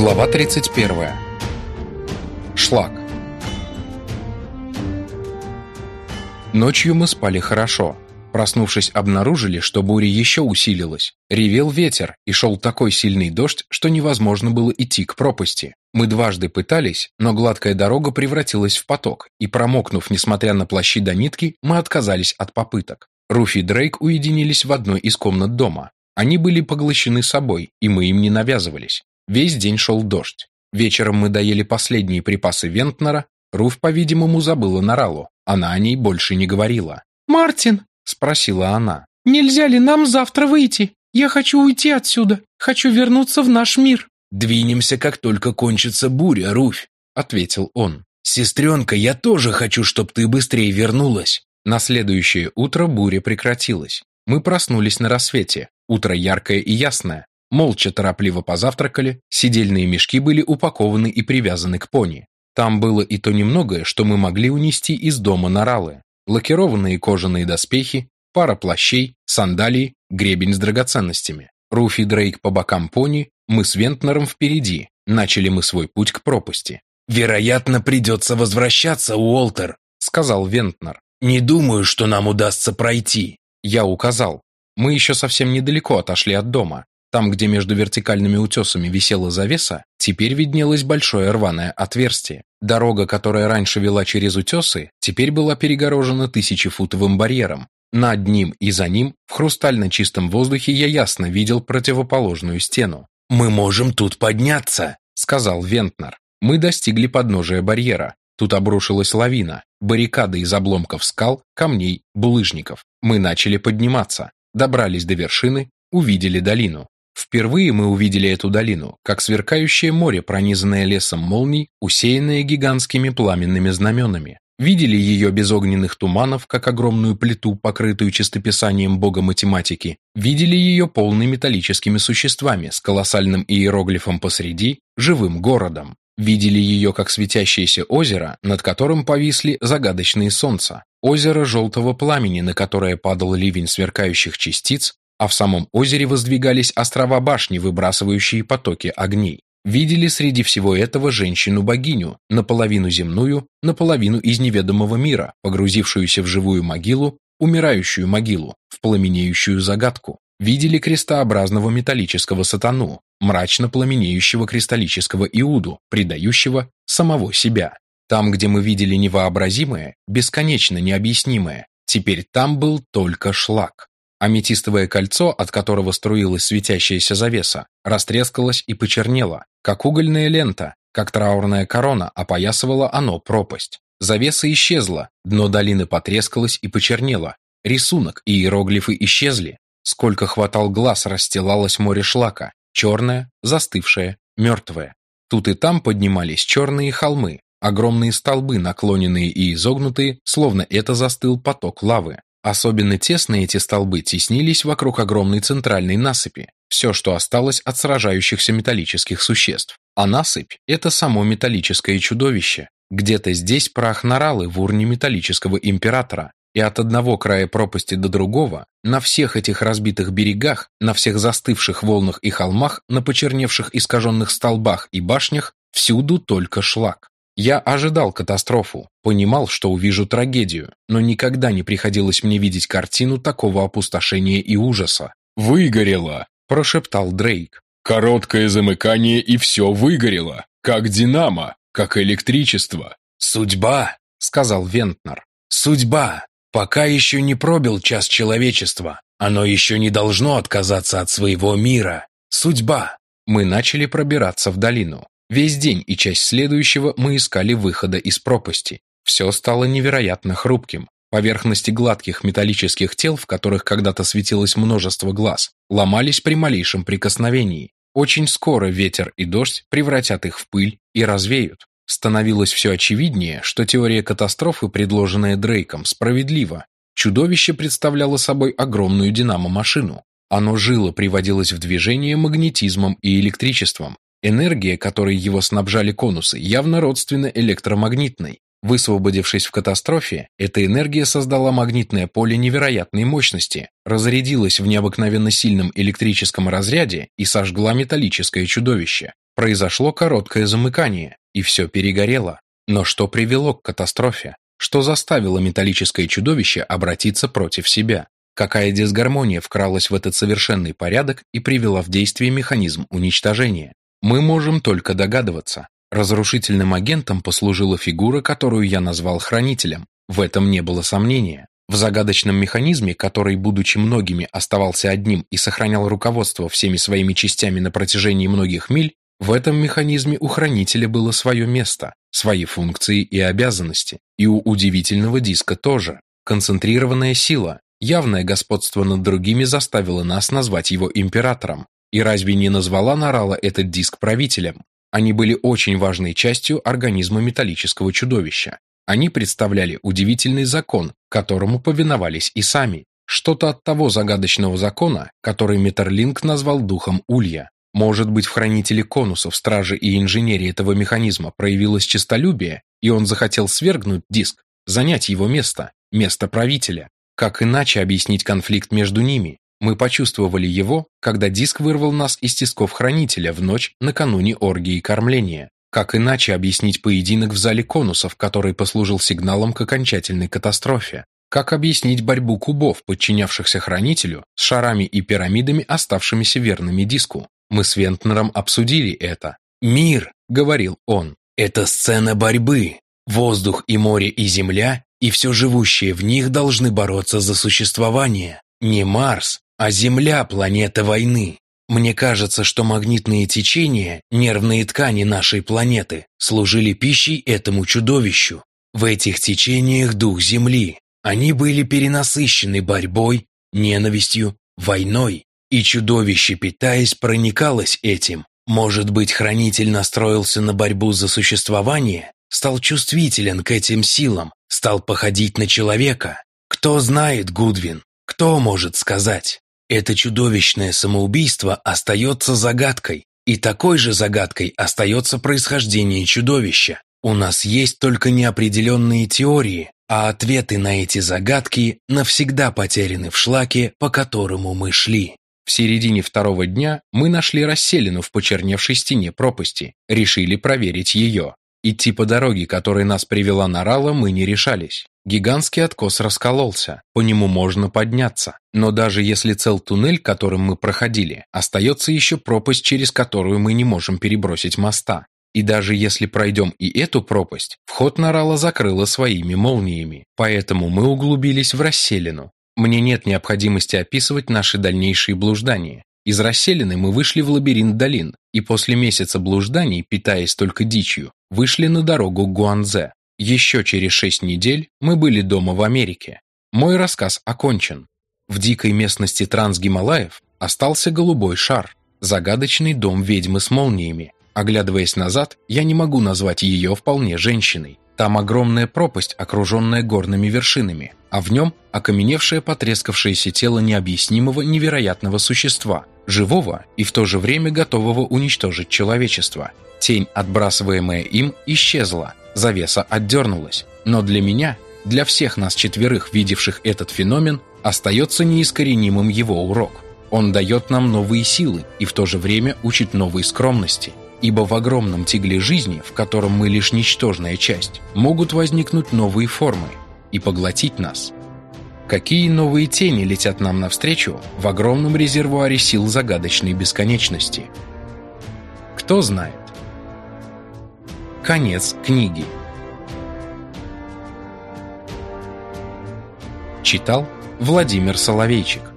Глава 31. Шлак. Ночью мы спали хорошо. Проснувшись, обнаружили, что буря еще усилилась. Ревел ветер, и шел такой сильный дождь, что невозможно было идти к пропасти. Мы дважды пытались, но гладкая дорога превратилась в поток, и промокнув, несмотря на плащи до нитки, мы отказались от попыток. Руфи и Дрейк уединились в одной из комнат дома. Они были поглощены собой, и мы им не навязывались. Весь день шел дождь. Вечером мы доели последние припасы Вентнера. Руф, по-видимому, забыла Наралу. Она о ней больше не говорила. «Мартин», — спросила она, — «нельзя ли нам завтра выйти? Я хочу уйти отсюда. Хочу вернуться в наш мир». «Двинемся, как только кончится буря, Руфь», — ответил он. «Сестренка, я тоже хочу, чтобы ты быстрее вернулась». На следующее утро буря прекратилась. Мы проснулись на рассвете. Утро яркое и ясное. Молча торопливо позавтракали, сидельные мешки были упакованы и привязаны к пони. Там было и то немногое, что мы могли унести из дома на ралы. Лакированные кожаные доспехи, пара плащей, сандалии, гребень с драгоценностями. Руфи Дрейк по бокам пони, мы с Вентнером впереди. Начали мы свой путь к пропасти. «Вероятно, придется возвращаться, Уолтер», — сказал Вентнер. «Не думаю, что нам удастся пройти». Я указал. Мы еще совсем недалеко отошли от дома. Там, где между вертикальными утесами висела завеса, теперь виднелось большое рваное отверстие. Дорога, которая раньше вела через утесы, теперь была перегорожена тысячефутовым барьером. Над ним и за ним, в хрустально чистом воздухе, я ясно видел противоположную стену. «Мы можем тут подняться», — сказал Вентнер. Мы достигли подножия барьера. Тут обрушилась лавина, баррикады из обломков скал, камней, булыжников. Мы начали подниматься, добрались до вершины, увидели долину. Впервые мы увидели эту долину, как сверкающее море, пронизанное лесом молний, усеянное гигантскими пламенными знаменами. Видели ее без огненных туманов, как огромную плиту, покрытую чистописанием бога математики. Видели ее полной металлическими существами с колоссальным иероглифом посреди, живым городом. Видели ее как светящееся озеро, над которым повисли загадочные солнца. Озеро желтого пламени, на которое падал ливень сверкающих частиц, а в самом озере воздвигались острова-башни, выбрасывающие потоки огней. Видели среди всего этого женщину-богиню, наполовину земную, наполовину из неведомого мира, погрузившуюся в живую могилу, умирающую могилу, в пламенеющую загадку. Видели крестообразного металлического сатану, мрачно пламенеющего кристаллического Иуду, предающего самого себя. Там, где мы видели невообразимое, бесконечно необъяснимое, теперь там был только шлак. Аметистовое кольцо, от которого струилась светящаяся завеса, растрескалось и почернело, как угольная лента, как траурная корона опоясывала оно пропасть. Завеса исчезла, дно долины потрескалось и почернело, рисунок и иероглифы исчезли. Сколько хватал глаз, расстилалось море шлака, черное, застывшее, мертвое. Тут и там поднимались черные холмы, огромные столбы, наклоненные и изогнутые, словно это застыл поток лавы. Особенно тесно эти столбы теснились вокруг огромной центральной насыпи, все, что осталось от сражающихся металлических существ. А насыпь – это само металлическое чудовище. Где-то здесь прах Наралы в урне металлического императора, и от одного края пропасти до другого, на всех этих разбитых берегах, на всех застывших волнах и холмах, на почерневших искаженных столбах и башнях, всюду только шлак. Я ожидал катастрофу, понимал, что увижу трагедию, но никогда не приходилось мне видеть картину такого опустошения и ужаса. «Выгорело!» – прошептал Дрейк. «Короткое замыкание и все выгорело, как динамо, как электричество». «Судьба!» – сказал Вентнер. «Судьба! Пока еще не пробил час человечества. Оно еще не должно отказаться от своего мира. Судьба!» Мы начали пробираться в долину. Весь день и часть следующего мы искали выхода из пропасти. Все стало невероятно хрупким. Поверхности гладких металлических тел, в которых когда-то светилось множество глаз, ломались при малейшем прикосновении. Очень скоро ветер и дождь превратят их в пыль и развеют. Становилось все очевиднее, что теория катастрофы, предложенная Дрейком, справедлива. Чудовище представляло собой огромную динамо-машину. Оно жило, приводилось в движение магнетизмом и электричеством, Энергия, которой его снабжали конусы, явно родственна электромагнитной. Высвободившись в катастрофе, эта энергия создала магнитное поле невероятной мощности, разрядилась в необыкновенно сильном электрическом разряде и сожгла металлическое чудовище. Произошло короткое замыкание, и все перегорело. Но что привело к катастрофе? Что заставило металлическое чудовище обратиться против себя? Какая дисгармония вкралась в этот совершенный порядок и привела в действие механизм уничтожения? Мы можем только догадываться. Разрушительным агентом послужила фигура, которую я назвал хранителем. В этом не было сомнения. В загадочном механизме, который, будучи многими, оставался одним и сохранял руководство всеми своими частями на протяжении многих миль, в этом механизме у хранителя было свое место, свои функции и обязанности, и у удивительного диска тоже. Концентрированная сила, явное господство над другими заставило нас назвать его императором. И разве не назвала Нарала этот диск правителем? Они были очень важной частью организма металлического чудовища. Они представляли удивительный закон, которому повиновались и сами. Что-то от того загадочного закона, который Метерлинг назвал духом Улья. Может быть, в хранителе конусов, страже и инженере этого механизма проявилось честолюбие, и он захотел свергнуть диск, занять его место, место правителя. Как иначе объяснить конфликт между ними? Мы почувствовали его, когда диск вырвал нас из тисков хранителя в ночь накануне оргии кормления. Как иначе объяснить поединок в зале конусов, который послужил сигналом к окончательной катастрофе? Как объяснить борьбу кубов, подчинявшихся хранителю, с шарами и пирамидами, оставшимися верными диску? Мы с Вентнером обсудили это. «Мир», — говорил он, — «это сцена борьбы. Воздух и море и земля, и все живущее в них должны бороться за существование. Не Марс, а Земля – планета войны. Мне кажется, что магнитные течения, нервные ткани нашей планеты, служили пищей этому чудовищу. В этих течениях дух Земли. Они были перенасыщены борьбой, ненавистью, войной. И чудовище, питаясь, проникалось этим. Может быть, хранитель настроился на борьбу за существование, стал чувствителен к этим силам, стал походить на человека. Кто знает, Гудвин, кто может сказать? Это чудовищное самоубийство остается загадкой, и такой же загадкой остается происхождение чудовища. У нас есть только неопределенные теории, а ответы на эти загадки навсегда потеряны в шлаке, по которому мы шли. В середине второго дня мы нашли расселину в почерневшей стене пропасти, решили проверить ее. Идти по дороге, которая нас привела на Рала, мы не решались. Гигантский откос раскололся, по нему можно подняться. Но даже если цел туннель, которым мы проходили, остается еще пропасть, через которую мы не можем перебросить моста. И даже если пройдем и эту пропасть, вход на Рала закрыло своими молниями, поэтому мы углубились в расселину. Мне нет необходимости описывать наши дальнейшие блуждания. Из расселины мы вышли в лабиринт долин, и после месяца блужданий, питаясь только дичью, вышли на дорогу к Гуанзе. Еще через шесть недель мы были дома в Америке. Мой рассказ окончен. В дикой местности Трансгималаев остался голубой шар, загадочный дом ведьмы с молниями. Оглядываясь назад, я не могу назвать ее вполне женщиной. Там огромная пропасть, окруженная горными вершинами, а в нем окаменевшее потрескавшееся тело необъяснимого невероятного существа, живого и в то же время готового уничтожить человечество. Тень, отбрасываемая им, исчезла, завеса отдернулась. Но для меня, для всех нас четверых, видевших этот феномен, остается неискоренимым его урок. Он дает нам новые силы и в то же время учит новой скромности – ибо в огромном тигле жизни, в котором мы лишь ничтожная часть, могут возникнуть новые формы и поглотить нас. Какие новые тени летят нам навстречу в огромном резервуаре сил загадочной бесконечности? Кто знает? Конец книги. Читал Владимир Соловейчик